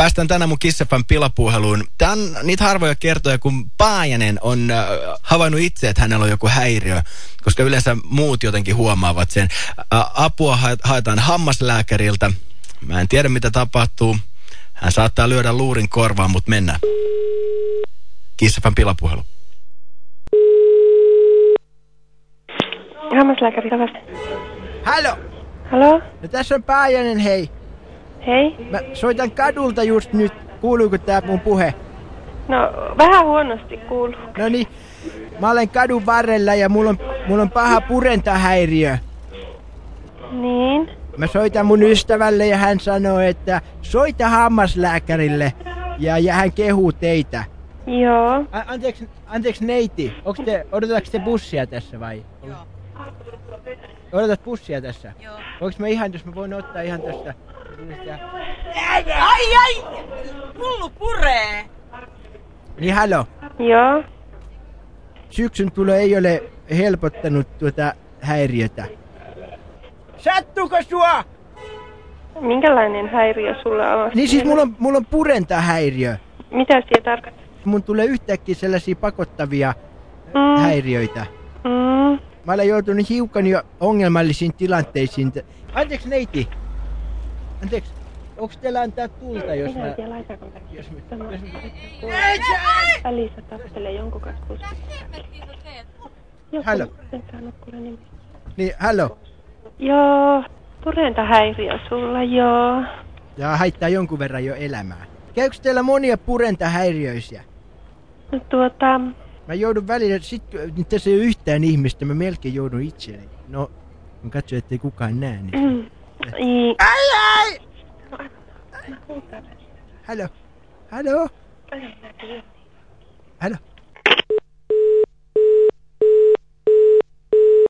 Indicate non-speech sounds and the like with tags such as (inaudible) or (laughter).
Päästään tänään mun Kissefan pilapuheluun. Tämä on niitä harvoja kertoja, kun Paajanen on äh, havainnut itse, että hänellä on joku häiriö, koska yleensä muut jotenkin huomaavat sen. Äh, apua haetaan hammaslääkäriltä. Mä en tiedä, mitä tapahtuu. Hän saattaa lyödä luurin korvaan, mutta mennään. Kissefan pilapuhelu. Hammaslääkäri. Halo! Halo? No tässä on Paajanen, hei. Hei? Mä soitan kadulta just nyt. Kuuluuko tää mun puhe? No, vähän huonosti kuuluu. No niin, mä olen kadun varrella ja mulla on, mulla on paha purentahäiriö. Niin? Mä soitan mun ystävälle ja hän sanoo, että soita hammaslääkärille ja, ja hän kehuu teitä. Joo. A- anteeksi, anteeksi neiti, Onks te, odotetaanko te bussia tässä vai? Joo. Odotat bussia tässä? Joo. Onks mä ihan, jos mä voin ottaa ihan tästä? Ai ai! Mullu puree! Niin halo, Joo. syksyn tulo ei ole helpottanut tuota häiriötä. Sattuuko sua? Minkälainen häiriö sulla on? Niin siis mulla on, mulla on purentahäiriö. Mitä siellä tarkoittaa? Mun tulee yhtäkkiä sellaisia pakottavia Mm. häiriöitä. Mm. Mä olen joutunut hiukan jo ongelmallisiin tilanteisiin. Anteeksi neiti. Anteeksi. Onks teillä antaa tulta, jos Minä mä... tiedä, laitaanko mä- Jos mä... Tämä- Jos mä... Alisa tappelee jonkun kanssa en saanut nimi. Niin, hallo. Joo. Purentahäiriö sulla, joo. Ja haittaa jonkun verran jo elämää. Käykö teillä monia purentahäiriöisiä? No tuota, Mä joudun välillä, sit tässä ei ole yhtään ihmistä, mä melkein joudun itseni. No, mä katson, ettei kukaan näe, niin... (clears throat) إيه. أي أي. اي هلو هلو هلو